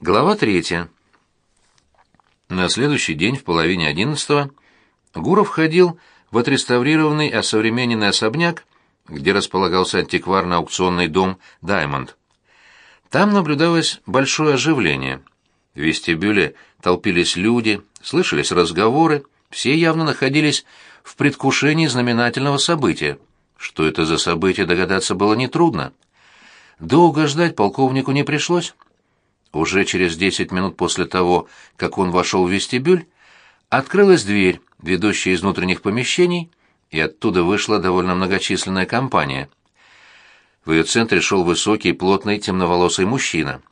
Глава третья. На следующий день в половине одиннадцатого Гуров ходил в отреставрированный осовремененный особняк, где располагался антикварно-аукционный дом «Даймонд». Там наблюдалось большое оживление. В вестибюле толпились люди, слышались разговоры, все явно находились в предвкушении знаменательного события. Что это за событие, догадаться было нетрудно. Долго ждать полковнику не пришлось. Уже через десять минут после того, как он вошел в вестибюль, открылась дверь, ведущая из внутренних помещений, и оттуда вышла довольно многочисленная компания. В ее центре шел высокий, плотный, темноволосый мужчина.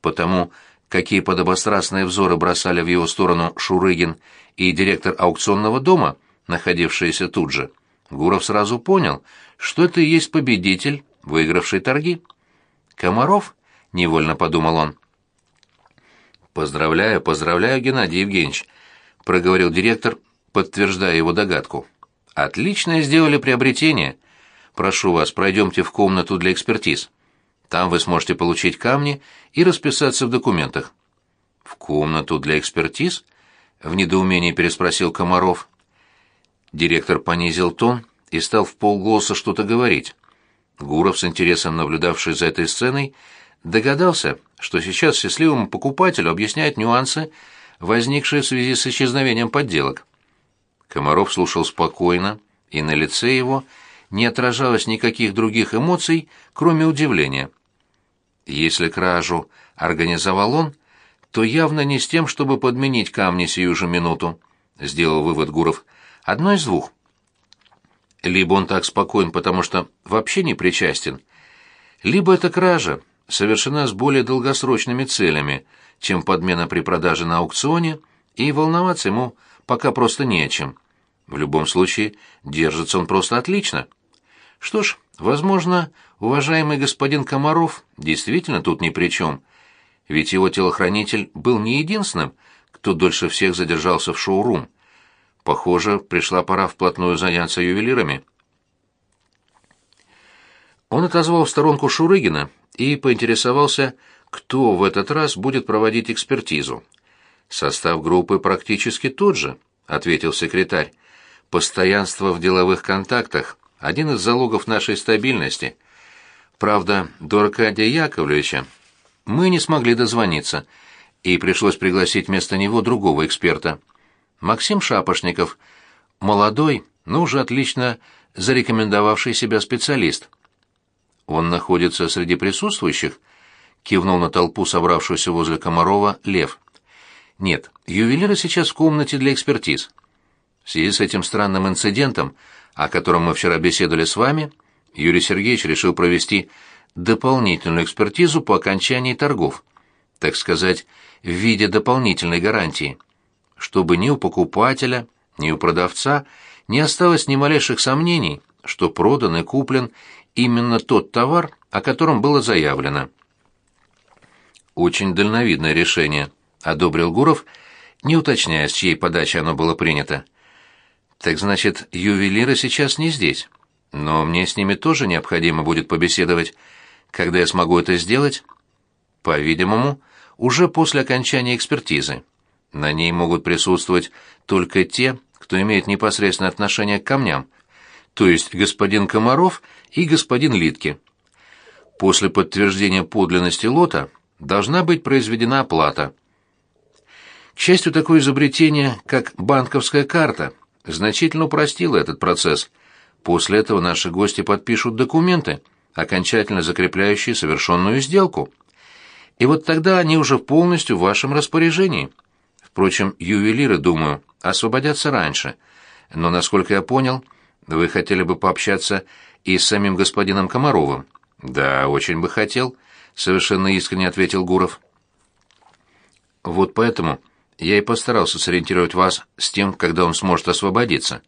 Потому, какие подобострастные взоры бросали в его сторону Шурыгин и директор аукционного дома, находившиеся тут же, Гуров сразу понял, что это и есть победитель, выигравший торги. «Комаров?» — невольно подумал он. «Поздравляю, поздравляю, Геннадий Евгеньевич», — проговорил директор, подтверждая его догадку. «Отличное сделали приобретение. Прошу вас, пройдемте в комнату для экспертиз. Там вы сможете получить камни и расписаться в документах». «В комнату для экспертиз?» — в недоумении переспросил Комаров. Директор понизил тон и стал в полголоса что-то говорить. Гуров, с интересом наблюдавший за этой сценой, догадался, что сейчас счастливому покупателю объясняют нюансы, возникшие в связи с исчезновением подделок. Комаров слушал спокойно, и на лице его не отражалось никаких других эмоций, кроме удивления. Если кражу организовал он, то явно не с тем, чтобы подменить камни сию же минуту, сделал вывод Гуров. Одно из двух. Либо он так спокоен, потому что вообще не причастен, либо это кража совершена с более долгосрочными целями, чем подмена при продаже на аукционе, и волноваться ему пока просто не о чем. В любом случае, держится он просто отлично. Что ж, возможно, уважаемый господин Комаров действительно тут ни при чем, ведь его телохранитель был не единственным, кто дольше всех задержался в шоурум. Похоже, пришла пора вплотную заняться ювелирами. Он отозвал в сторонку Шурыгина и поинтересовался, кто в этот раз будет проводить экспертизу. «Состав группы практически тот же», — ответил секретарь. «Постоянство в деловых контактах — один из залогов нашей стабильности. Правда, до Аркадия Яковлевича мы не смогли дозвониться, и пришлось пригласить вместо него другого эксперта — Максим Шапошников, молодой, но уже отлично зарекомендовавший себя специалист. Он находится среди присутствующих, кивнул на толпу, собравшуюся возле Комарова, Лев. Нет, ювелиры сейчас в комнате для экспертиз. В связи с этим странным инцидентом, о котором мы вчера беседовали с вами, Юрий Сергеевич решил провести дополнительную экспертизу по окончании торгов, так сказать, в виде дополнительной гарантии – чтобы ни у покупателя, ни у продавца не осталось ни малейших сомнений, что продан и куплен именно тот товар, о котором было заявлено. Очень дальновидное решение, одобрил Гуров, не уточняя, с чьей подачи оно было принято. Так значит, ювелиры сейчас не здесь. Но мне с ними тоже необходимо будет побеседовать. Когда я смогу это сделать? По-видимому, уже после окончания экспертизы. На ней могут присутствовать только те, кто имеет непосредственное отношение к камням, то есть господин Комаров и господин Литки. После подтверждения подлинности лота должна быть произведена оплата. К счастью, такое изобретение, как банковская карта, значительно упростило этот процесс. После этого наши гости подпишут документы, окончательно закрепляющие совершенную сделку. И вот тогда они уже полностью в вашем распоряжении. Впрочем, ювелиры, думаю, освободятся раньше. Но, насколько я понял, вы хотели бы пообщаться и с самим господином Комаровым. Да, очень бы хотел, совершенно искренне ответил Гуров. Вот поэтому я и постарался сориентировать вас с тем, когда он сможет освободиться.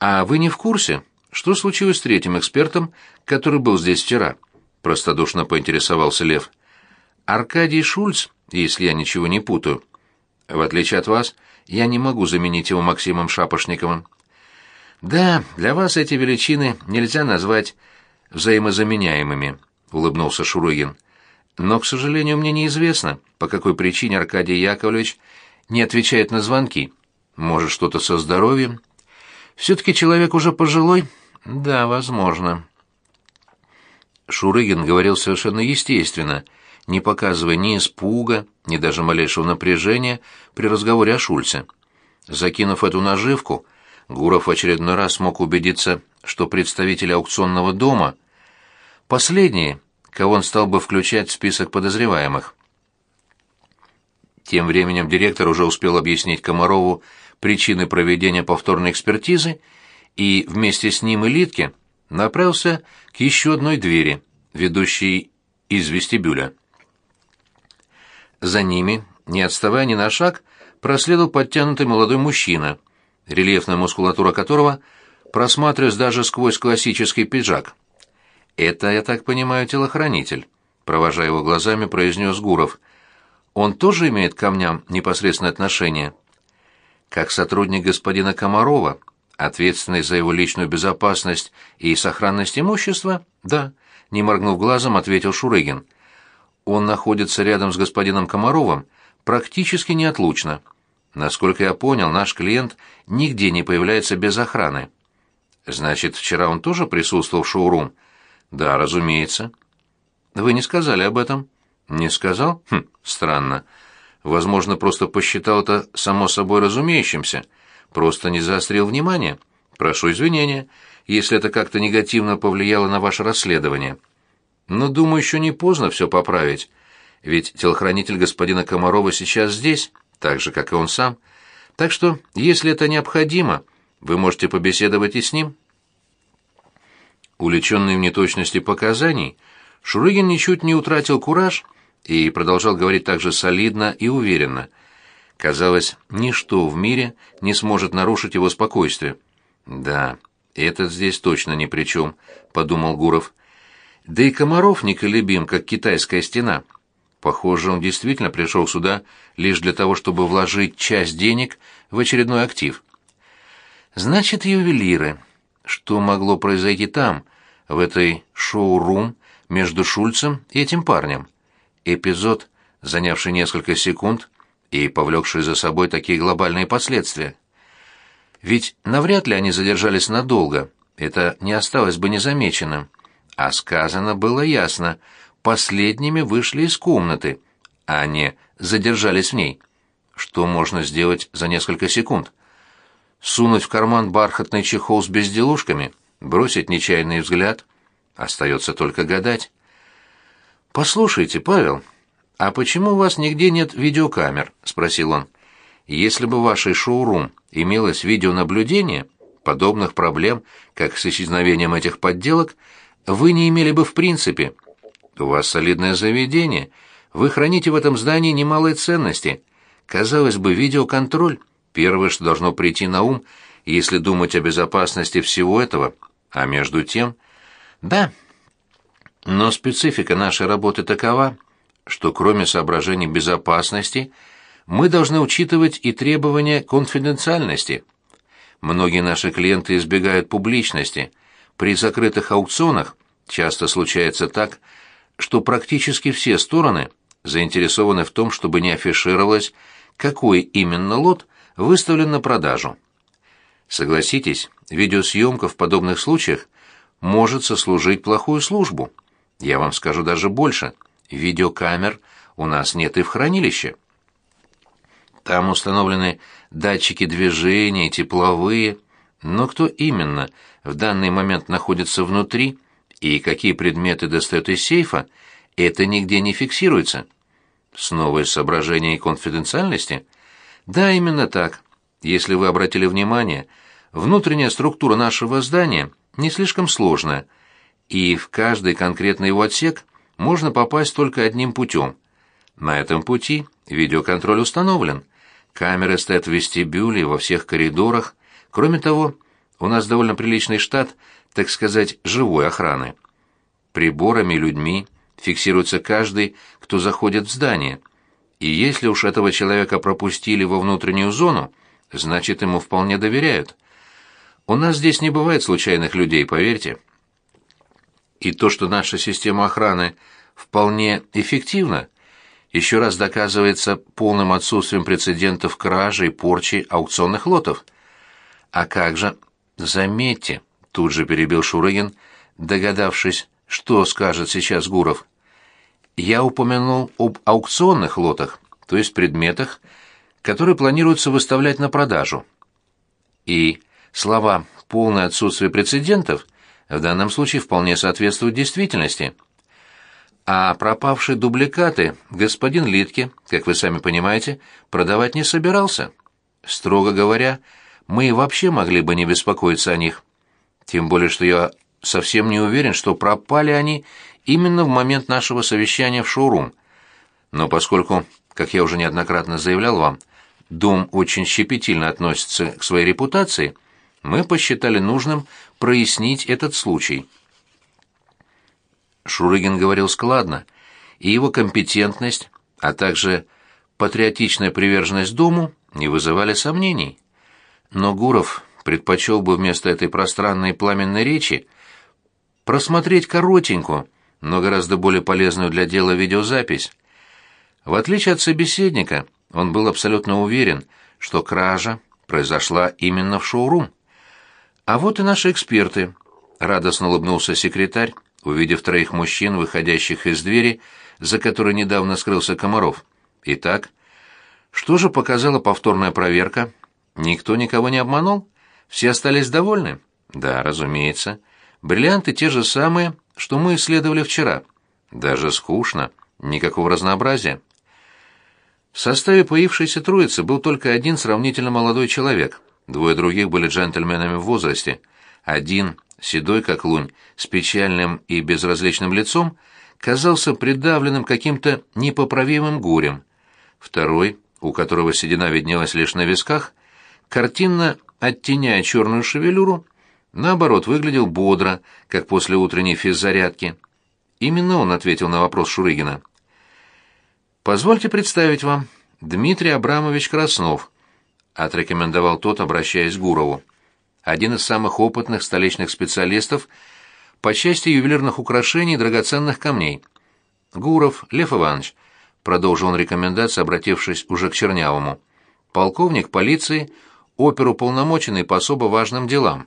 А вы не в курсе, что случилось с третьим экспертом, который был здесь вчера? Простодушно поинтересовался Лев. Аркадий Шульц, если я ничего не путаю, в отличие от вас, я не могу заменить его Максимом Шапошниковым. Да, для вас эти величины нельзя назвать взаимозаменяемыми, улыбнулся Шурыгин. Но, к сожалению, мне неизвестно, по какой причине Аркадий Яковлевич не отвечает на звонки. Может, что-то со здоровьем? Все-таки человек уже пожилой? Да, возможно. Шурыгин говорил совершенно естественно, не показывая ни испуга, ни даже малейшего напряжения при разговоре о Шульце. Закинув эту наживку, Гуров в очередной раз смог убедиться, что представители аукционного дома — последние, кого он стал бы включать в список подозреваемых. Тем временем директор уже успел объяснить Комарову причины проведения повторной экспертизы и вместе с ним и Литке направился к еще одной двери, ведущей из вестибюля. За ними, не отставая ни на шаг, проследовал подтянутый молодой мужчина, рельефная мускулатура которого просматривалась даже сквозь классический пиджак. «Это, я так понимаю, телохранитель», — провожая его глазами, произнес Гуров — он тоже имеет к камням непосредственное отношение? Как сотрудник господина Комарова, ответственный за его личную безопасность и сохранность имущества? Да, не моргнув глазом, ответил Шурыгин. Он находится рядом с господином Комаровым практически неотлучно. Насколько я понял, наш клиент нигде не появляется без охраны. Значит, вчера он тоже присутствовал в шоурум? Да, разумеется. Вы не сказали об этом? Не сказал? Хм, странно. Возможно, просто посчитал это само собой разумеющимся. Просто не заострил внимание. Прошу извинения, если это как-то негативно повлияло на ваше расследование. Но, думаю, еще не поздно все поправить. Ведь телохранитель господина Комарова сейчас здесь, так же, как и он сам. Так что, если это необходимо, вы можете побеседовать и с ним. Уличенный в неточности показаний, Шурыгин ничуть не утратил кураж и продолжал говорить так же солидно и уверенно. Казалось, ничто в мире не сможет нарушить его спокойствие. «Да, этот здесь точно ни при чем», — подумал Гуров. «Да и Комаров неколебим, как китайская стена. Похоже, он действительно пришел сюда лишь для того, чтобы вложить часть денег в очередной актив». «Значит, ювелиры. Что могло произойти там, в этой шоу-рум, между Шульцем и этим парнем?» эпизод, занявший несколько секунд и повлекший за собой такие глобальные последствия. Ведь навряд ли они задержались надолго, это не осталось бы незамеченным. А сказано было ясно, последними вышли из комнаты, а не задержались в ней. Что можно сделать за несколько секунд? Сунуть в карман бархатный чехол с безделушками, бросить нечаянный взгляд? Остается только гадать. «Послушайте, Павел, а почему у вас нигде нет видеокамер?» — спросил он. «Если бы в вашей шоурум имелось видеонаблюдение, подобных проблем, как с исчезновением этих подделок, вы не имели бы в принципе. У вас солидное заведение, вы храните в этом здании немалые ценности. Казалось бы, видеоконтроль — первое, что должно прийти на ум, если думать о безопасности всего этого. А между тем... Да, но специфика нашей работы такова, что кроме соображений безопасности, мы должны учитывать и требования конфиденциальности. Многие наши клиенты избегают публичности. При закрытых аукционах часто случается так, что практически все стороны заинтересованы в том, чтобы не афишировалось, какой именно лот выставлен на продажу. Согласитесь, видеосъемка в подобных случаях может сослужить плохую службу. Я вам скажу даже больше. Видеокамер у нас нет и в хранилище. Там установлены датчики движения, тепловые, но кто именно в данный момент находится внутри и какие предметы достает из сейфа, это нигде не фиксируется. Снова из соображений конфиденциальности? Да, именно так. Если вы обратили внимание, внутренняя структура нашего здания не слишком сложная – и в каждый конкретный его отсек можно попасть только одним путем. На этом пути видеоконтроль установлен. Камеры стоят в вестибюле во всех коридорах. Кроме того, у нас довольно приличный штат, так сказать, живой охраны. Приборами людьми фиксируется каждый, кто заходит в здание. И если уж этого человека пропустили во внутреннюю зону, значит, ему вполне доверяют. У нас здесь не бывает случайных людей, поверьте. И то, что наша система охраны вполне эффективно. Еще раз доказывается полным отсутствием прецедентов кражи и порчи аукционных лотов. А как же? Заметьте, тут же перебил Шурыгин, догадавшись, что скажет сейчас Гуров. Я упомянул об аукционных лотах, то есть предметах, которые планируется выставлять на продажу. И слова «полное отсутствие прецедентов» в данном случае вполне соответствуют действительности. А пропавшие дубликаты господин Литке, как вы сами понимаете, продавать не собирался. Строго говоря, мы и вообще могли бы не беспокоиться о них. Тем более, что я совсем не уверен, что пропали они именно в момент нашего совещания в шоурум. Но поскольку, как я уже неоднократно заявлял вам, дом очень щепетильно относится к своей репутации, мы посчитали нужным прояснить этот случай. Шурыгин говорил складно, и его компетентность, а также патриотичная приверженность дому не вызывали сомнений. Но Гуров предпочел бы вместо этой пространной пламенной речи просмотреть коротенькую, но гораздо более полезную для дела видеозапись. В отличие от собеседника, он был абсолютно уверен, что кража произошла именно в шоурум. А вот и наши эксперты, радостно улыбнулся секретарь, увидев троих мужчин, выходящих из двери, за которой недавно скрылся Комаров. Итак, что же показала повторная проверка? Никто никого не обманул? Все остались довольны? Да, разумеется. Бриллианты те же самые, что мы исследовали вчера. Даже скучно, никакого разнообразия. В составе появившейся троицы был только один сравнительно молодой человек. Двое других были джентльменами в возрасте. Один, седой как лунь, с печальным и безразличным лицом, казался придавленным каким-то непоправимым горем. Второй, у которого седина виднелась лишь на висках, картинно оттеняя черную шевелюру, наоборот, выглядел бодро, как после утренней физзарядки. Именно он ответил на вопрос Шурыгина. «Позвольте представить вам, Дмитрий Абрамович Краснов», — отрекомендовал тот, обращаясь к Гурову. «Один из самых опытных столичных специалистов по части ювелирных украшений и драгоценных камней. Гуров Лев Иванович», — продолжил он рекомендацию, обратившись уже к Чернявому, — «полковник полиции, оперуполномоченный по особо важным делам».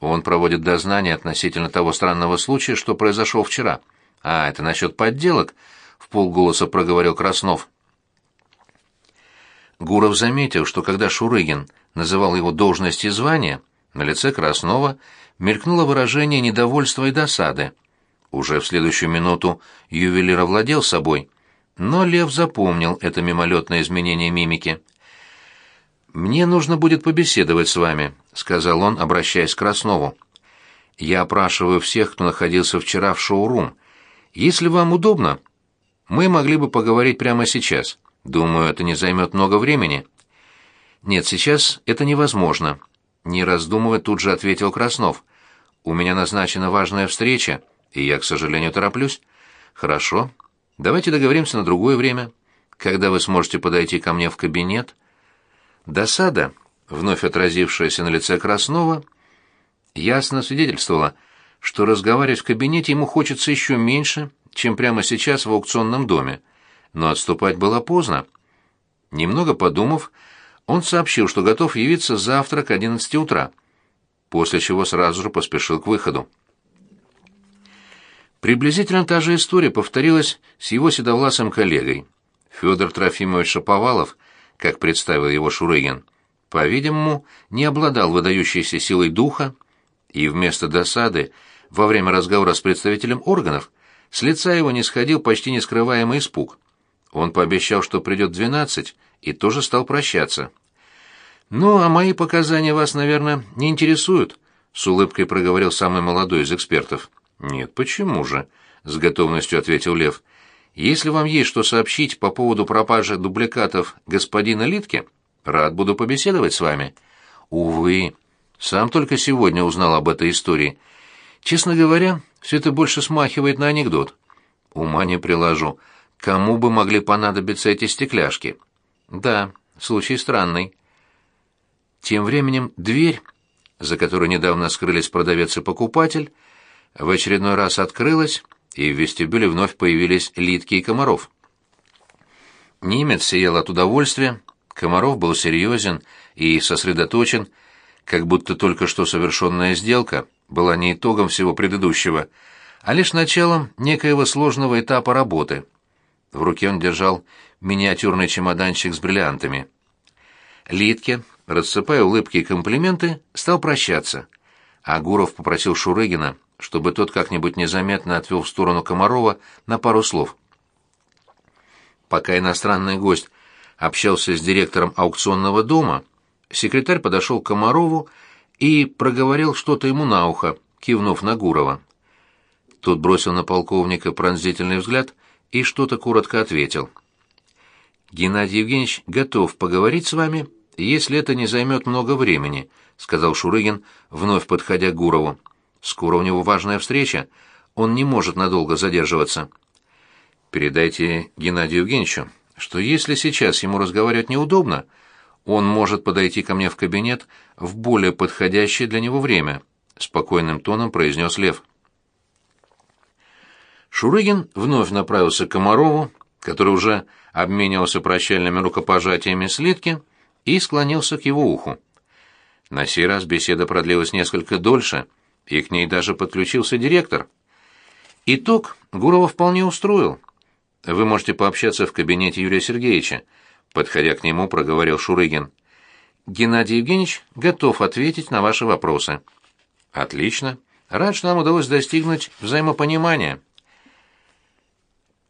Он проводит дознание относительно того странного случая, что произошел вчера. А, это насчет подделок, — в полголоса проговорил Краснов. Гуров заметил, что когда Шурыгин называл его должность и звание, на лице Краснова мелькнуло выражение недовольства и досады. Уже в следующую минуту ювелир овладел собой, но Лев запомнил это мимолетное изменение мимики. «Мне нужно будет побеседовать с вами», — сказал он, обращаясь к Краснову. «Я опрашиваю всех, кто находился вчера в шоурум. Если вам удобно, мы могли бы поговорить прямо сейчас. Думаю, это не займет много времени». «Нет, сейчас это невозможно», — не раздумывая тут же ответил Краснов. «У меня назначена важная встреча, и я, к сожалению, тороплюсь». «Хорошо. Давайте договоримся на другое время. Когда вы сможете подойти ко мне в кабинет?» Досада, вновь отразившаяся на лице Краснова, ясно свидетельствовала, что разговаривать в кабинете ему хочется еще меньше, чем прямо сейчас в аукционном доме. Но отступать было поздно. Немного подумав, он сообщил, что готов явиться завтра к 11 утра, после чего сразу же поспешил к выходу. Приблизительно та же история повторилась с его седовласым коллегой. Федор Трофимович Шаповалов как представил его Шурыгин, по-видимому, не обладал выдающейся силой духа, и вместо досады во время разговора с представителем органов с лица его не сходил почти нескрываемый испуг. Он пообещал, что придет двенадцать, и тоже стал прощаться. «Ну, а мои показания вас, наверное, не интересуют», — с улыбкой проговорил самый молодой из экспертов. «Нет, почему же?» — с готовностью ответил Лев. Если вам есть что сообщить по поводу пропажи дубликатов господина Литке, рад буду побеседовать с вами. Увы, сам только сегодня узнал об этой истории. Честно говоря, все это больше смахивает на анекдот. Ума не приложу. Кому бы могли понадобиться эти стекляшки? Да, случай странный. Тем временем дверь, за которой недавно скрылись продавец и покупатель, в очередной раз открылась, и в вестибюле вновь появились Литки и Комаров. Немец сиял от удовольствия, Комаров был серьезен и сосредоточен, как будто только что совершенная сделка была не итогом всего предыдущего, а лишь началом некоего сложного этапа работы. В руке он держал миниатюрный чемоданчик с бриллиантами. Литке, рассыпая улыбки и комплименты, стал прощаться. А Гуров попросил Шурыгина, чтобы тот как-нибудь незаметно отвел в сторону Комарова на пару слов. Пока иностранный гость общался с директором аукционного дома, секретарь подошел к Комарову и проговорил что-то ему на ухо, кивнув на Гурова. Тот бросил на полковника пронзительный взгляд и что-то коротко ответил. «Геннадий Евгеньевич готов поговорить с вами, если это не займет много времени», — сказал Шурыгин, вновь подходя к Гурову. «Скоро у него важная встреча, он не может надолго задерживаться». «Передайте Геннадию Евгеньевичу, что если сейчас ему разговаривать неудобно, он может подойти ко мне в кабинет в более подходящее для него время», — спокойным тоном произнес Лев. Шурыгин вновь направился к Комарову, который уже обменивался прощальными рукопожатиями с Литки, и склонился к его уху. На сей раз беседа продлилась несколько дольше, и к ней даже подключился директор. Итог Гурова вполне устроил. Вы можете пообщаться в кабинете Юрия Сергеевича, подходя к нему, проговорил Шурыгин. Геннадий Евгеньевич готов ответить на ваши вопросы. Отлично. Рад, что нам удалось достигнуть взаимопонимания.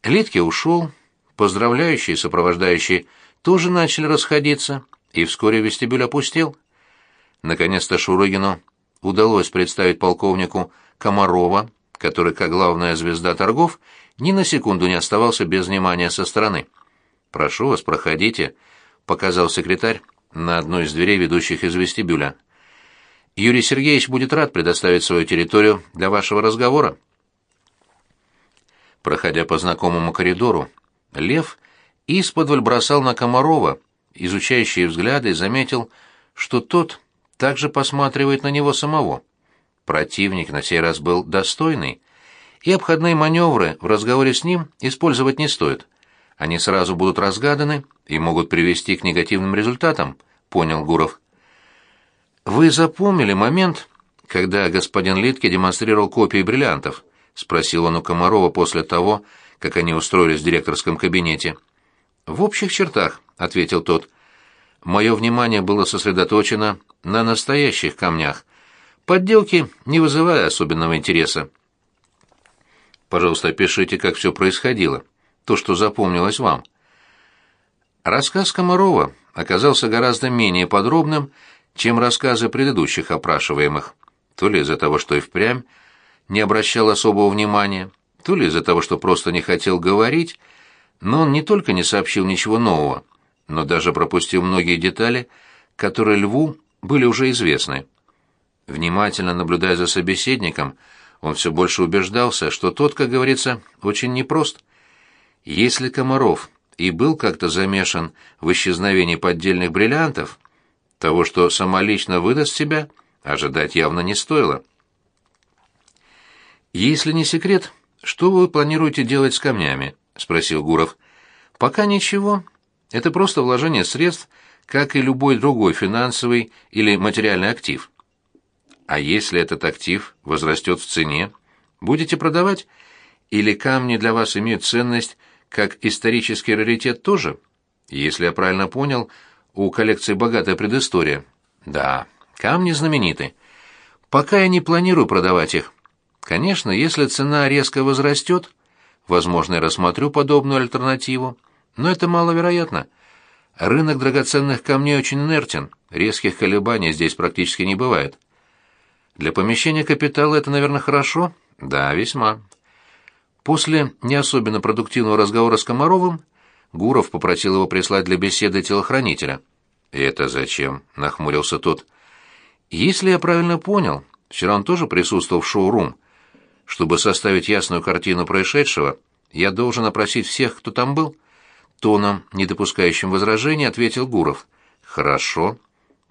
Литке ушел, поздравляющие и сопровождающие тоже начали расходиться, и вскоре вестибюль опустел. Наконец-то Шурыгину удалось представить полковнику Комарова, который, как главная звезда торгов, ни на секунду не оставался без внимания со стороны. «Прошу вас, проходите», — показал секретарь на одной из дверей, ведущих из вестибюля. «Юрий Сергеевич будет рад предоставить свою территорию для вашего разговора». Проходя по знакомому коридору, Лев исподволь бросал на Комарова изучающие взгляды заметил, что тот также посматривает на него самого. Противник на сей раз был достойный, и обходные маневры в разговоре с ним использовать не стоит. Они сразу будут разгаданы и могут привести к негативным результатам, понял Гуров. Вы запомнили момент, когда господин Литке демонстрировал копии бриллиантов? спросил он у Комарова после того, как они устроились в директорском кабинете. В общих чертах, ответил тот. Мое внимание было сосредоточено на настоящих камнях. Подделки не вызывая особенного интереса. Пожалуйста, опишите, как все происходило, то, что запомнилось вам. Рассказ Комарова оказался гораздо менее подробным, чем рассказы предыдущих опрашиваемых. То ли из-за того, что и впрямь не обращал особого внимания, то ли из-за того, что просто не хотел говорить, но он не только не сообщил ничего нового, но даже пропустил многие детали, которые Льву были уже известны. Внимательно наблюдая за собеседником, он все больше убеждался, что тот, как говорится, очень непрост. Если Комаров и был как-то замешан в исчезновении поддельных бриллиантов, того, что самолично выдаст себя, ожидать явно не стоило. «Если не секрет, что вы планируете делать с камнями?» — спросил Гуров. «Пока ничего. Это просто вложение средств, как и любой другой финансовый или материальный актив. А если этот актив возрастет в цене, будете продавать? Или камни для вас имеют ценность как исторический раритет тоже? Если я правильно понял, у коллекции богатая предыстория. Да, камни знамениты. Пока я не планирую продавать их. Конечно, если цена резко возрастет, возможно, я рассмотрю подобную альтернативу, но это маловероятно. Рынок драгоценных камней очень инертен, резких колебаний здесь практически не бывает. Для помещения капитала это, наверное, хорошо? Да, весьма. После не особенно продуктивного разговора с Комаровым Гуров попросил его прислать для беседы телохранителя. «Это зачем?» — нахмурился тот. «Если я правильно понял, вчера он тоже присутствовал в шоу-рум. Чтобы составить ясную картину происшедшего, я должен опросить всех, кто там был». Тоном, не допускающим возражений, ответил Гуров. «Хорошо».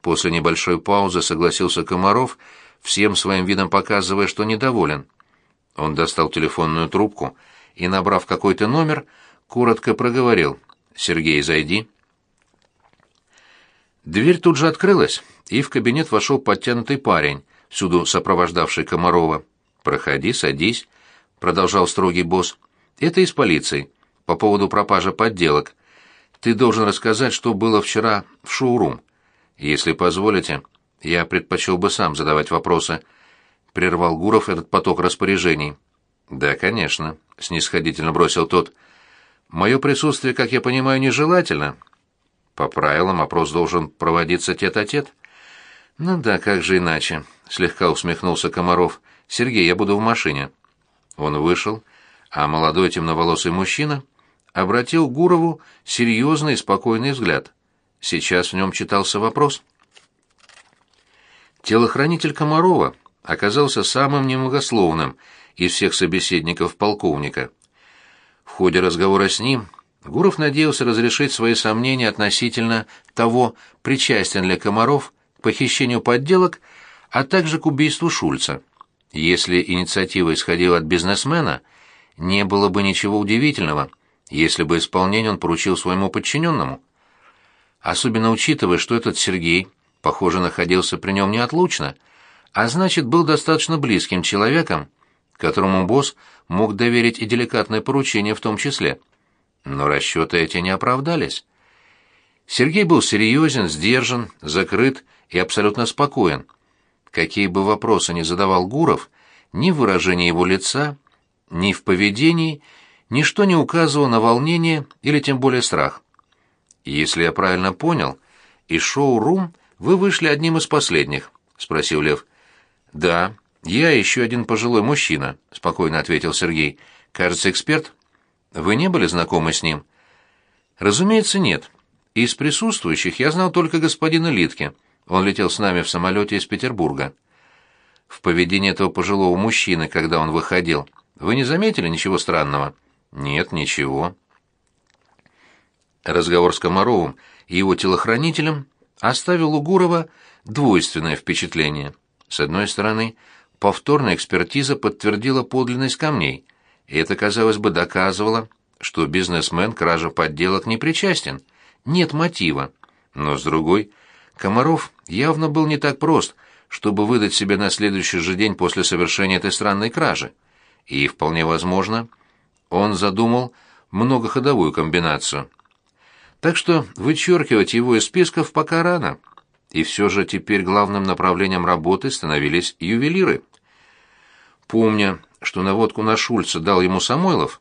После небольшой паузы согласился Комаров — всем своим видом показывая, что недоволен. Он достал телефонную трубку и, набрав какой-то номер, коротко проговорил «Сергей, зайди». Дверь тут же открылась, и в кабинет вошел подтянутый парень, всюду сопровождавший Комарова. «Проходи, садись», — продолжал строгий босс. «Это из полиции, по поводу пропажи подделок. Ты должен рассказать, что было вчера в шоурум. Если позволите, я предпочел бы сам задавать вопросы». Прервал Гуров этот поток распоряжений. «Да, конечно», — снисходительно бросил тот. «Мое присутствие, как я понимаю, нежелательно». «По правилам опрос должен проводиться тет-а-тет». -тет. «Ну да, как же иначе?» — слегка усмехнулся Комаров. «Сергей, я буду в машине». Он вышел, а молодой темноволосый мужчина обратил Гурову серьезный и спокойный взгляд. Сейчас в нем читался вопрос. Телохранитель Комарова оказался самым немногословным из всех собеседников полковника. В ходе разговора с ним Гуров надеялся разрешить свои сомнения относительно того, причастен ли Комаров к похищению подделок, а также к убийству Шульца. Если инициатива исходила от бизнесмена, не было бы ничего удивительного, если бы исполнение он поручил своему подчиненному. Особенно учитывая, что этот Сергей, похоже, находился при нем неотлучно, а значит, был достаточно близким человеком, которому босс мог доверить и деликатное поручение в том числе. Но расчеты эти не оправдались. Сергей был серьезен, сдержан, закрыт и абсолютно спокоен. Какие бы вопросы ни задавал Гуров, ни в выражении его лица, ни в поведении, ничто не указывало на волнение или тем более страх. «Если я правильно понял, из шоу-рум вы вышли одним из последних», — спросил Лев. «Да, я еще один пожилой мужчина», — спокойно ответил Сергей. «Кажется, эксперт?» Вы не были знакомы с ним? Разумеется, нет. Из присутствующих я знал только господина Литке. Он летел с нами в самолете из Петербурга. В поведении этого пожилого мужчины, когда он выходил, вы не заметили ничего странного? Нет, ничего. Разговор с Комаровым и его телохранителем оставил у Гурова двойственное впечатление. С одной стороны, повторная экспертиза подтвердила подлинность камней, и это, казалось бы, доказывало, что бизнесмен к краже подделок не причастен, нет мотива. Но, с другой, Комаров явно был не так прост, чтобы выдать себе на следующий же день после совершения этой странной кражи. И, вполне возможно, он задумал многоходовую комбинацию. Так что вычеркивать его из списков пока рано. И все же теперь главным направлением работы становились ювелиры. Помня, что наводку на Шульца дал ему Самойлов,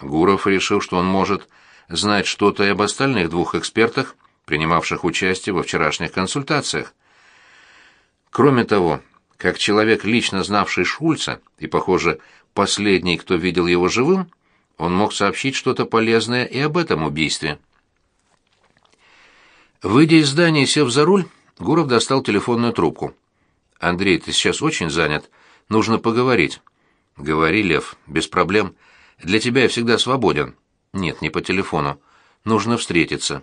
Гуров решил, что он может знать что-то и об остальных двух экспертах, принимавших участие во вчерашних консультациях. Кроме того, как человек, лично знавший Шульца, и, похоже, последний, кто видел его живым, он мог сообщить что-то полезное и об этом убийстве. Выйдя из здания и сев за руль, Гуров достал телефонную трубку. «Андрей, ты сейчас очень занят. Нужно поговорить». «Говори, Лев, без проблем. Для тебя я всегда свободен». «Нет, не по телефону. Нужно встретиться».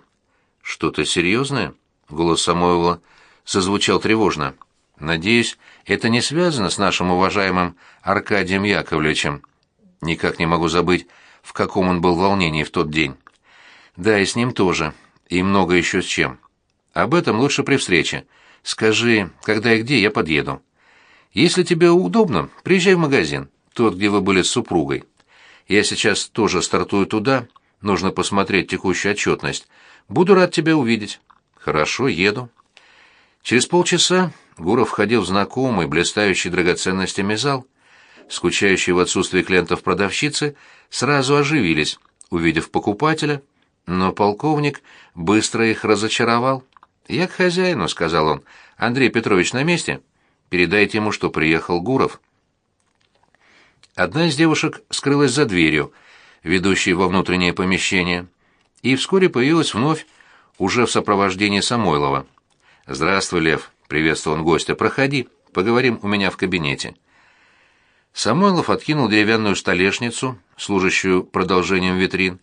«Что-то серьезное?» Голос Самойлова зазвучал тревожно. «Надеюсь, это не связано с нашим уважаемым Аркадием Яковлевичем. Никак не могу забыть, в каком он был волнении в тот день. Да, и с ним тоже. И много еще с чем. Об этом лучше при встрече. Скажи, когда и где я подъеду. Если тебе удобно, приезжай в магазин тот, где вы были с супругой. Я сейчас тоже стартую туда, нужно посмотреть текущую отчетность. Буду рад тебя увидеть. Хорошо, еду. Через полчаса Гуров входил в знакомый, блистающий драгоценностями зал. Скучающие в отсутствии клиентов продавщицы сразу оживились, увидев покупателя, но полковник быстро их разочаровал. «Я к хозяину», — сказал он. «Андрей Петрович на месте? Передайте ему, что приехал Гуров». Одна из девушек скрылась за дверью, ведущей во внутреннее помещение, и вскоре появилась вновь, уже в сопровождении Самойлова. «Здравствуй, Лев», — приветствовал он гостя, — «проходи, поговорим у меня в кабинете». Самойлов откинул деревянную столешницу, служащую продолжением витрин,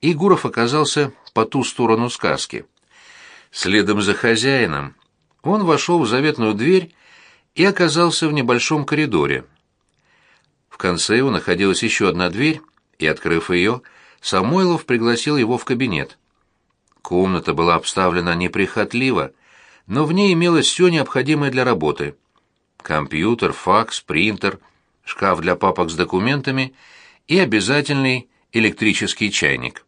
и Гуров оказался по ту сторону сказки. Следом за хозяином он вошел в заветную дверь и оказался в небольшом коридоре конце его находилась еще одна дверь, и, открыв ее, Самойлов пригласил его в кабинет. Комната была обставлена неприхотливо, но в ней имелось все необходимое для работы. Компьютер, факс, принтер, шкаф для папок с документами и обязательный электрический чайник.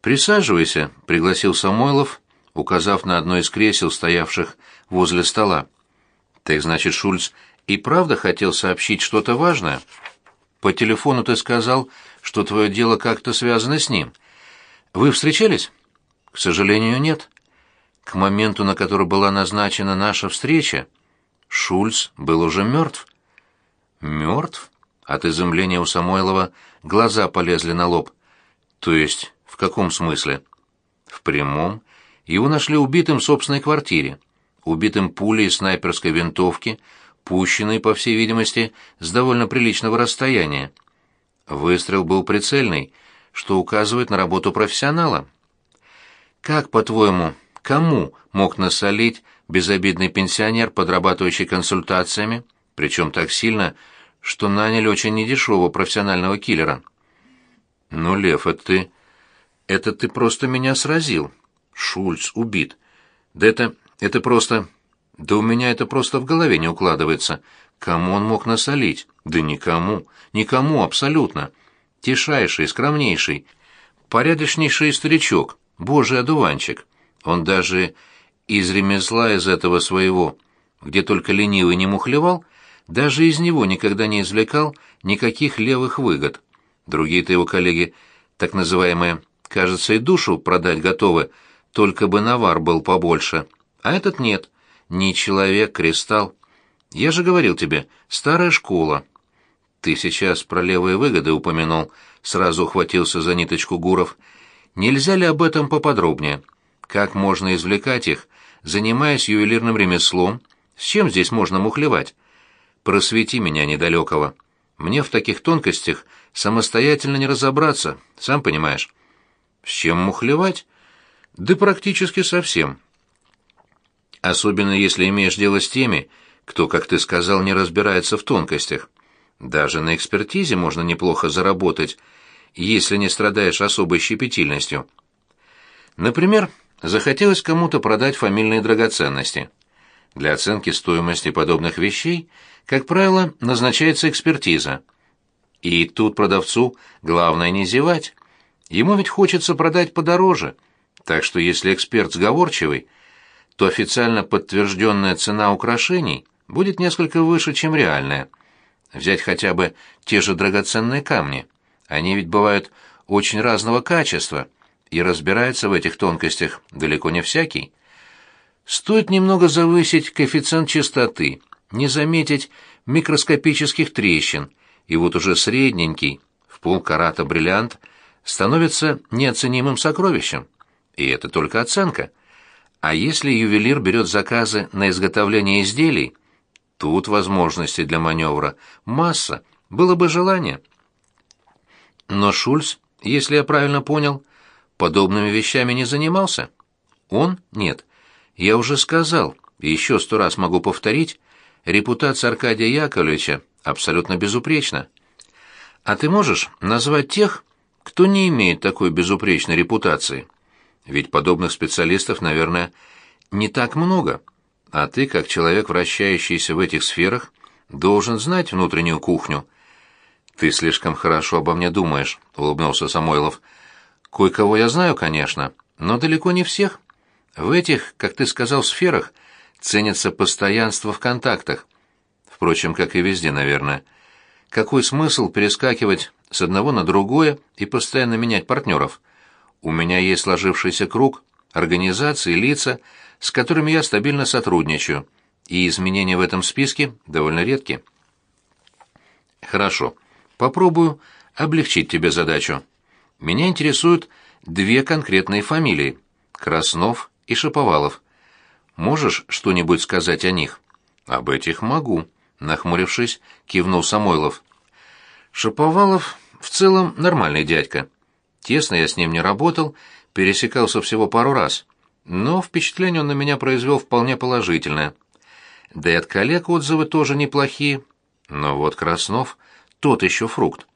«Присаживайся», — пригласил Самойлов, указав на одно из кресел, стоявших возле стола. «Так значит, Шульц и правда хотел сообщить что-то важное? По телефону ты сказал, что твое дело как-то связано с ним. Вы встречались? К сожалению, нет. К моменту, на который была назначена наша встреча, Шульц был уже мертв. Мертв? От изумления у Самойлова глаза полезли на лоб. То есть, в каком смысле? В прямом. Его нашли убитым в собственной квартире. Убитым пулей снайперской винтовки, пущенной, по всей видимости, с довольно приличного расстояния. Выстрел был прицельный, что указывает на работу профессионала. Как, по-твоему, кому мог насолить безобидный пенсионер, подрабатывающий консультациями, причем так сильно, что наняли очень недешевого профессионального киллера? Ну, Лев, это ты... Это ты просто меня сразил. Шульц убит. Да это... это просто... Да у меня это просто в голове не укладывается. Кому он мог насолить? Да никому. Никому абсолютно. Тишайший, скромнейший, порядочнейший старичок, божий одуванчик. Он даже из ремесла из этого своего, где только ленивый не мухлевал, даже из него никогда не извлекал никаких левых выгод. Другие-то его коллеги, так называемые, кажется, и душу продать готовы, только бы навар был побольше. А этот нет. Не человек, кристалл. Я же говорил тебе, старая школа. Ты сейчас про левые выгоды упомянул, сразу ухватился за ниточку Гуров. Нельзя ли об этом поподробнее? Как можно извлекать их, занимаясь ювелирным ремеслом? С чем здесь можно мухлевать? Просвети меня недалекого. Мне в таких тонкостях самостоятельно не разобраться, сам понимаешь. С чем мухлевать? Да практически совсем. Особенно если имеешь дело с теми, кто, как ты сказал, не разбирается в тонкостях. Даже на экспертизе можно неплохо заработать, если не страдаешь особой щепетильностью. Например, захотелось кому-то продать фамильные драгоценности. Для оценки стоимости подобных вещей, как правило, назначается экспертиза. И тут продавцу главное не зевать. Ему ведь хочется продать подороже. Так что если эксперт сговорчивый, то официально подтвержденная цена украшений будет несколько выше, чем реальная. Взять хотя бы те же драгоценные камни. Они ведь бывают очень разного качества, и разбирается в этих тонкостях далеко не всякий. Стоит немного завысить коэффициент чистоты, не заметить микроскопических трещин, и вот уже средненький, в полкарата бриллиант, становится неоценимым сокровищем. И это только оценка. А если ювелир берет заказы на изготовление изделий, тут возможностей для маневра масса, было бы желание. Но Шульц, если я правильно понял, подобными вещами не занимался. Он — нет. Я уже сказал, еще сто раз могу повторить, репутация Аркадия Яковлевича абсолютно безупречна. А ты можешь назвать тех, кто не имеет такой безупречной репутации? Ведь подобных специалистов, наверное, не так много. А ты, как человек, вращающийся в этих сферах, должен знать внутреннюю кухню. Ты слишком хорошо обо мне думаешь, улыбнулся Самойлов. Кое-кого я знаю, конечно, но далеко не всех. В этих, как ты сказал, сферах ценится постоянство в контактах. Впрочем, как и везде, наверное. Какой смысл перескакивать с одного на другое и постоянно менять партнеров? У меня есть сложившийся круг, организации, лица, с которыми я стабильно сотрудничаю, и изменения в этом списке довольно редки. Хорошо. Попробую облегчить тебе задачу. Меня интересуют две конкретные фамилии — Краснов и Шаповалов. Можешь что-нибудь сказать о них? Об этих могу, нахмурившись, кивнул Самойлов. Шаповалов в целом нормальный дядька. Тесно я с ним не работал, пересекался всего пару раз, но впечатление он на меня произвел вполне положительное. Да и от коллег отзывы тоже неплохие. Но вот Краснов — тот еще фрукт.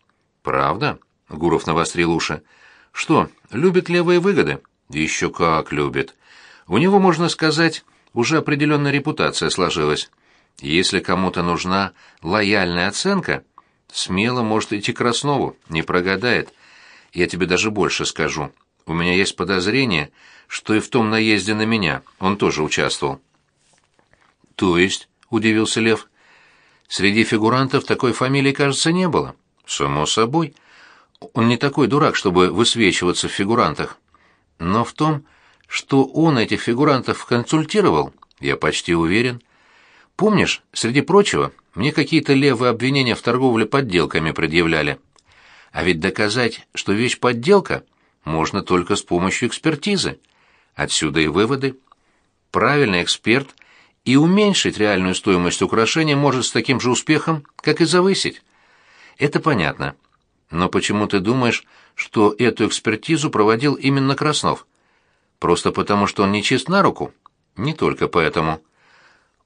Правда? Гуров навострил уши. Что, любит левые выгоды? Еще как любит. У него, можно сказать, уже определенная репутация сложилась. Если кому-то нужна лояльная оценка, смело может идти к Краснову, не прогадает. Я тебе даже больше скажу. У меня есть подозрение, что и в том наезде на меня он тоже участвовал. То есть, удивился Лев, среди фигурантов такой фамилии, кажется, не было. Само собой. Он не такой дурак, чтобы высвечиваться в фигурантах. Но в том, что он этих фигурантов консультировал, я почти уверен. Помнишь, среди прочего, мне какие-то левые обвинения в торговле подделками предъявляли. А ведь доказать, что вещь подделка, можно только с помощью экспертизы. Отсюда и выводы. Правильный эксперт и уменьшить реальную стоимость украшения может с таким же успехом, как и завысить. Это понятно. Но почему ты думаешь, что эту экспертизу проводил именно Краснов? Просто потому, что он не чист на руку? Не только поэтому.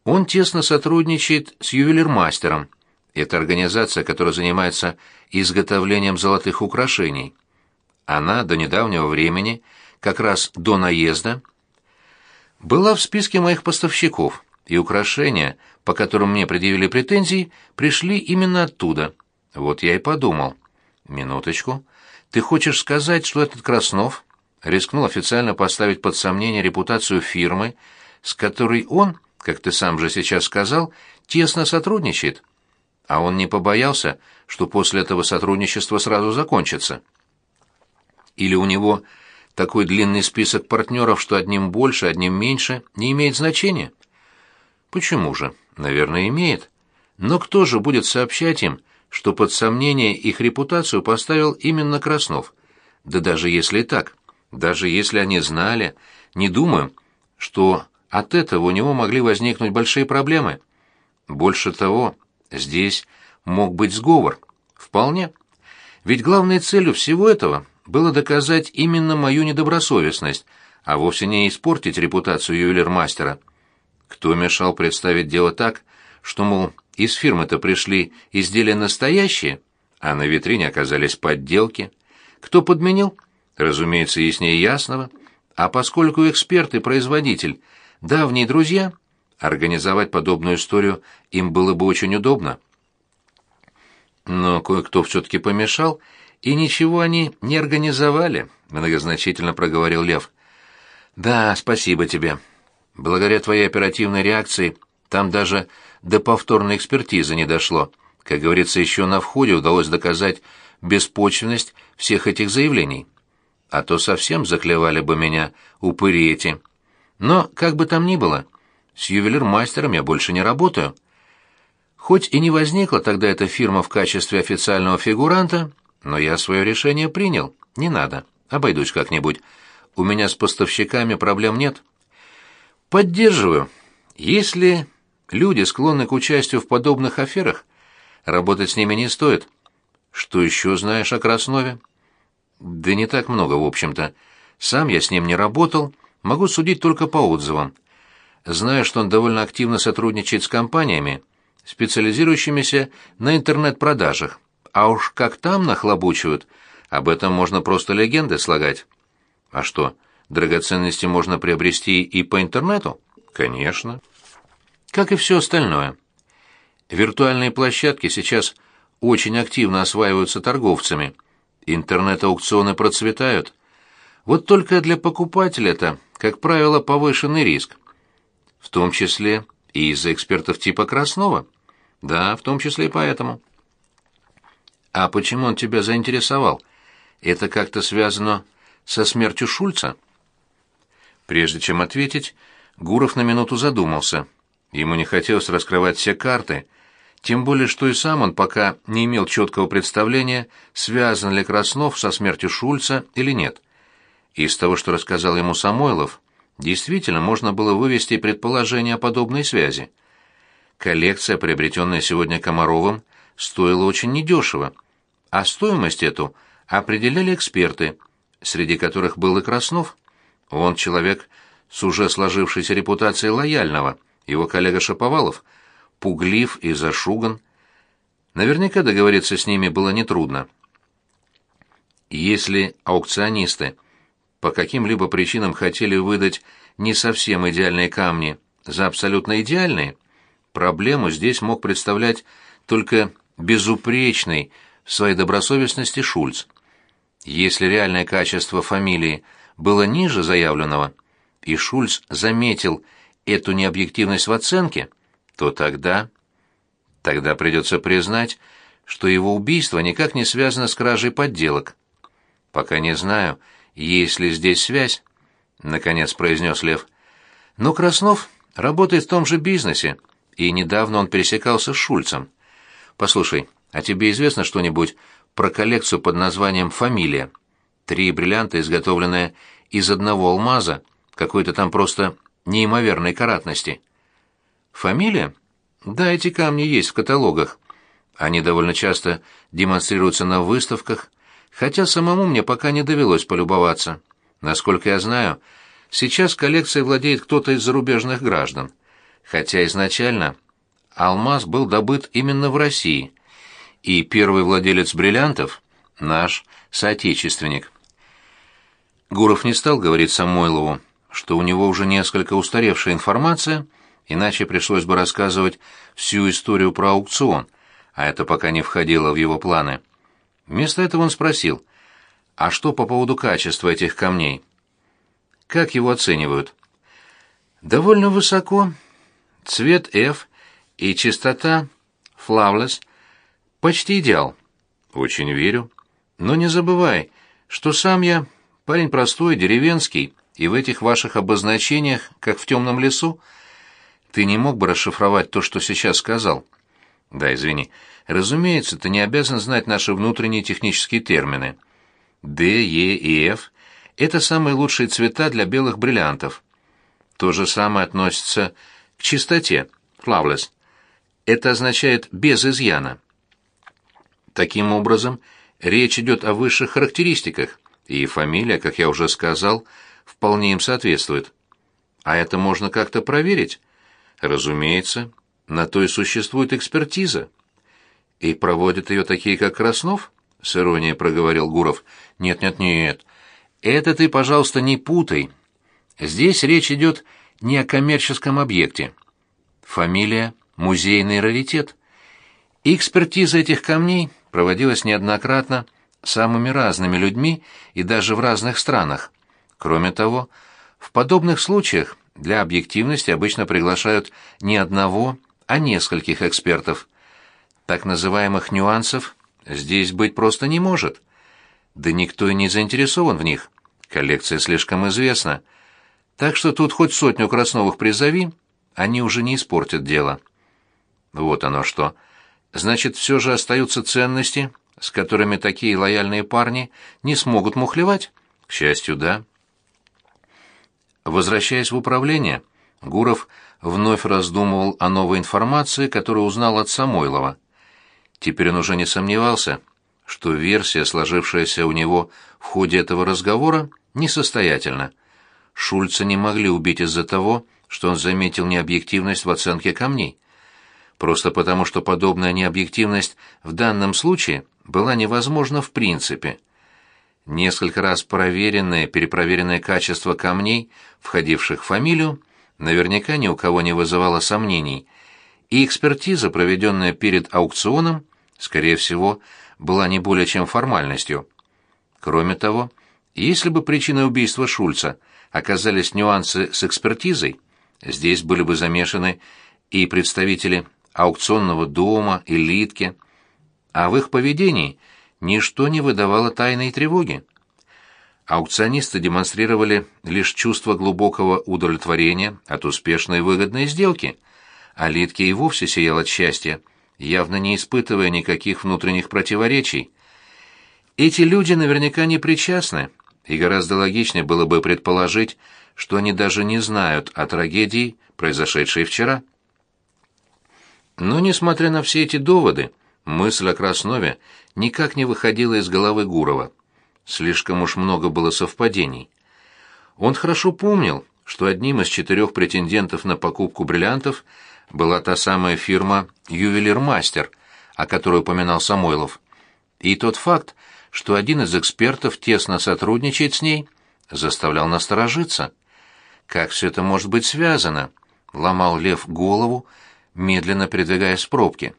Он тесно сотрудничает с ювелирмастером. Это организация, которая занимается изготовлением золотых украшений. Она до недавнего времени, как раз до наезда, была в списке моих поставщиков, и украшения, по которым мне предъявили претензии, пришли именно оттуда. Вот я и подумал. Минуточку. Ты хочешь сказать, что этот Краснов рискнул официально поставить под сомнение репутацию фирмы, с которой он как ты сам же сейчас сказал, тесно сотрудничает. А он не побоялся, что после этого сотрудничество сразу закончится. Или у него такой длинный список партнеров, что одним больше, одним меньше, не имеет значения? Почему же? Наверное, имеет. Но кто же будет сообщать им, что под сомнение их репутацию поставил именно Краснов? Да даже если так, даже если они знали, не думаю, что от этого у него могли возникнуть большие проблемы. Больше того, здесь мог быть сговор. Вполне. Ведь главной целью всего этого было доказать именно мою недобросовестность, а вовсе не испортить репутацию ювелирмастера. Кто мешал представить дело так, что, мол, из фирмы-то пришли изделия настоящие, а на витрине оказались подделки? Кто подменил? Разумеется, яснее ясного. А поскольку эксперт и производитель – давние друзья, организовать подобную историю им было бы очень удобно. Но кое-кто все-таки помешал, и ничего они не организовали, многозначительно проговорил Лев. Да, спасибо тебе. Благодаря твоей оперативной реакции там даже до повторной экспертизы не дошло. Как говорится, еще на входе удалось доказать беспочвенность всех этих заявлений. А то совсем заклевали бы меня упыри эти. Но, как бы там ни было, с ювелирмастером я больше не работаю. Хоть и не возникла тогда эта фирма в качестве официального фигуранта, но я свое решение принял. Не надо, обойдусь как-нибудь. У меня с поставщиками проблем нет. Поддерживаю. Если люди склонны к участию в подобных аферах, работать с ними не стоит. Что еще знаешь о Краснове? Да не так много, в общем-то. Сам я с ним не работал, Могу судить только по отзывам. Знаю, что он довольно активно сотрудничает с компаниями, специализирующимися на интернет-продажах. А уж как там нахлобучивают, об этом можно просто легенды слагать. А что, драгоценности можно приобрести и по интернету? Конечно. Как и все остальное. Виртуальные площадки сейчас очень активно осваиваются торговцами. Интернет-аукционы процветают. Вот только для покупателя это как правило, повышенный риск. В том числе и из-за экспертов типа Краснова. Да, в том числе и поэтому. А почему он тебя заинтересовал? Это как-то связано со смертью Шульца? Прежде чем ответить, Гуров на минуту задумался. Ему не хотелось раскрывать все карты, тем более что и сам он пока не имел четкого представления, связан ли Краснов со смертью Шульца или нет. Из того, что рассказал ему Самойлов, действительно можно было вывести предположение о подобной связи. Коллекция, приобретенная сегодня Комаровым, стоила очень недешево, а стоимость эту определяли эксперты, среди которых был и Краснов. Он человек с уже сложившейся репутацией лояльного, его коллега Шаповалов, пуглив и зашуган. Наверняка договориться с ними было нетрудно. Если аукционисты по каким-либо причинам хотели выдать не совсем идеальные камни за абсолютно идеальные, проблему здесь мог представлять только безупречный в своей добросовестности Шульц. Если реальное качество фамилии было ниже заявленного, и Шульц заметил эту необъективность в оценке, то тогда... Тогда придется признать, что его убийство никак не связано с кражей подделок. Пока не знаю, есть ли здесь связь, — наконец произнес Лев. Но Краснов работает в том же бизнесе, и недавно он пересекался с Шульцем. Послушай, а тебе известно что-нибудь про коллекцию под названием «Фамилия»? Три бриллианта, изготовленные из одного алмаза, какой-то там просто неимоверной каратности. Фамилия? Да, эти камни есть в каталогах. Они довольно часто демонстрируются на выставках, хотя самому мне пока не довелось полюбоваться. Насколько я знаю, сейчас коллекцией владеет кто-то из зарубежных граждан, хотя изначально алмаз был добыт именно в России, и первый владелец бриллиантов — наш соотечественник. Гуров не стал говорить Самойлову, что у него уже несколько устаревшая информация — иначе пришлось бы рассказывать всю историю про аукцион, а это пока не входило в его планы. Вместо этого он спросил, а что по поводу качества этих камней? Как его оценивают? Довольно высоко. Цвет F и чистота Flawless почти идеал. Очень верю. Но не забывай, что сам я парень простой, деревенский, и в этих ваших обозначениях, как в темном лесу, ты не мог бы расшифровать то, что сейчас сказал? Да, извини. Разумеется, ты не обязан знать наши внутренние технические термины. Д, Е и Ф — это самые лучшие цвета для белых бриллиантов. То же самое относится к чистоте, flawless. Это означает «без изъяна». Таким образом, речь идет о высших характеристиках, и фамилия, как я уже сказал, вполне им соответствует. А это можно как-то проверить? Разумеется, на то и существует экспертиза. И проводят ее такие, как Краснов? С иронией проговорил Гуров. Нет, нет, нет. Это ты, пожалуйста, не путай. Здесь речь идет не о коммерческом объекте. Фамилия — музейный раритет. Экспертиза этих камней проводилась неоднократно самыми разными людьми и даже в разных странах. Кроме того, в подобных случаях для объективности обычно приглашают не одного, а нескольких экспертов. Так называемых нюансов здесь быть просто не может. Да никто и не заинтересован в них. Коллекция слишком известна. Так что тут хоть сотню Красновых призови, они уже не испортят дело. Вот оно что. Значит, все же остаются ценности, с которыми такие лояльные парни не смогут мухлевать? К счастью, да. Возвращаясь в управление, Гуров вновь раздумывал о новой информации, которую узнал от Самойлова. Теперь он уже не сомневался, что версия, сложившаяся у него в ходе этого разговора, несостоятельна. Шульца не могли убить из-за того, что он заметил необъективность в оценке камней. Просто потому, что подобная необъективность в данном случае была невозможна в принципе – Несколько раз проверенное, перепроверенное качество камней, входивших в фамилию, наверняка ни у кого не вызывало сомнений, и экспертиза, проведенная перед аукционом, скорее всего, была не более чем формальностью. Кроме того, если бы причиной убийства Шульца оказались нюансы с экспертизой, здесь были бы замешаны и представители аукционного дома, элитки, а в их поведении – ничто не выдавало тайной тревоги. Аукционисты демонстрировали лишь чувство глубокого удовлетворения от успешной и выгодной сделки, а Литке и вовсе сиял от счастья, явно не испытывая никаких внутренних противоречий. Эти люди наверняка не причастны, и гораздо логичнее было бы предположить, что они даже не знают о трагедии, произошедшей вчера. Но, несмотря на все эти доводы, мысль о Краснове никак не выходила из головы Гурова. Слишком уж много было совпадений. Он хорошо помнил, что одним из четырех претендентов на покупку бриллиантов была та самая фирма «Ювелир Мастер», о которой упоминал Самойлов, и тот факт, что один из экспертов тесно сотрудничает с ней, заставлял насторожиться. Как все это может быть связано? Ломал Лев голову, медленно передвигаясь в пробке.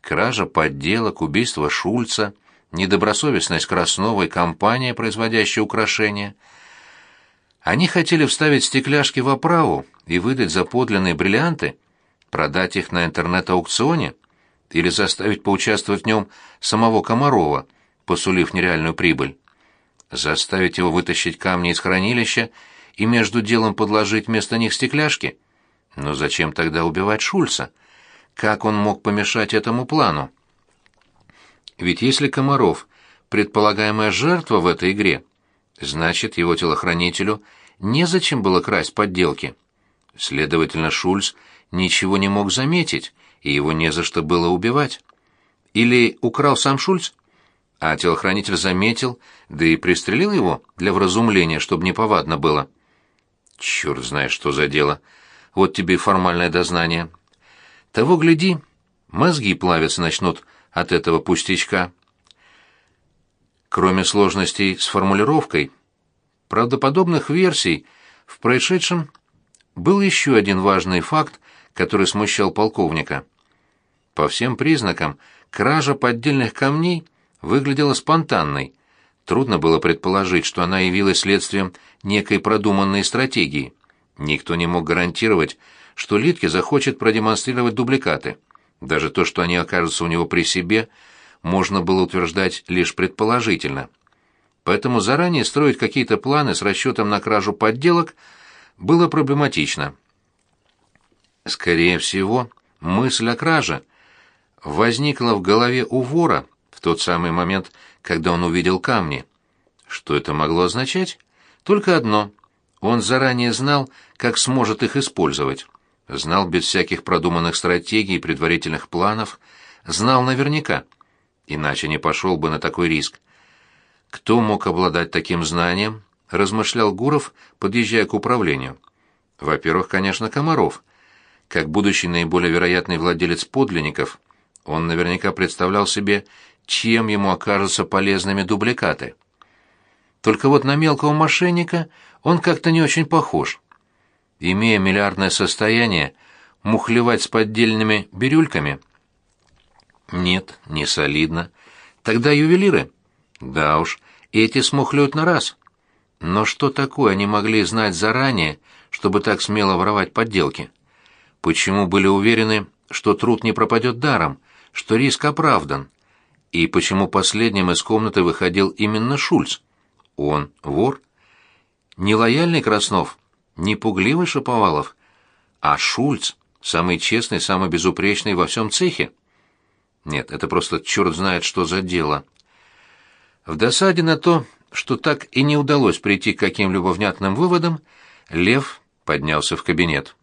Кража подделок, убийство Шульца, недобросовестность Красновой, компания, производящая украшения. Они хотели вставить стекляшки в оправу и выдать за подлинные бриллианты, продать их на интернет-аукционе или заставить поучаствовать в нем самого Комарова, посулив нереальную прибыль. Заставить его вытащить камни из хранилища и между делом подложить вместо них стекляшки? Но зачем тогда убивать Шульца? Как он мог помешать этому плану? Ведь если Комаров — предполагаемая жертва в этой игре, значит, его телохранителю незачем было красть подделки. Следовательно, Шульц ничего не мог заметить, и его не за что было убивать. Или украл сам Шульц? А телохранитель заметил, да и пристрелил его для вразумления, чтобы неповадно было. Черт знает, что за дело. Вот тебе и формальное дознание. Того гляди, мозги плавиться начнут от этого пустячка. Кроме сложностей с формулировкой, правдоподобных версий в происшедшем был еще один важный факт, который смущал полковника. По всем признакам, кража поддельных камней выглядела спонтанной. Трудно было предположить, что она явилась следствием некой продуманной стратегии. Никто не мог гарантировать, что Литке захочет продемонстрировать дубликаты. Даже то, что они окажутся у него при себе, можно было утверждать лишь предположительно. Поэтому заранее строить какие-то планы с расчетом на кражу подделок было проблематично. Скорее всего, мысль о краже возникла в голове у вора в тот самый момент, когда он увидел камни. Что это могло означать? Только одно. Он заранее знал, как сможет их использовать. Знал без всяких продуманных стратегий и предварительных планов. Знал наверняка. Иначе не пошел бы на такой риск. Кто мог обладать таким знанием? Размышлял Гуров, подъезжая к управлению. Во-первых, конечно, Комаров. Как будущий наиболее вероятный владелец подлинников, он наверняка представлял себе, чем ему окажутся полезными дубликаты. Только вот на мелкого мошенника он как-то не очень похож. Имея миллиардное состояние, мухлевать с поддельными бирюльками? Нет, не солидно. Тогда ювелиры? Да уж, эти смухлют на раз. Но что такое они могли знать заранее, чтобы так смело воровать подделки? Почему были уверены, что труд не пропадет даром, что риск оправдан? И почему последним из комнаты выходил именно Шульц? Он вор? Не лояльный Краснов, не пугливый Шаповалов, а Шульц, самый честный, самый безупречный во всем цехе? Нет, это просто черт знает, что за дело. В досаде на то, что так и не удалось прийти к каким-либо внятным выводам, Лев поднялся в кабинет.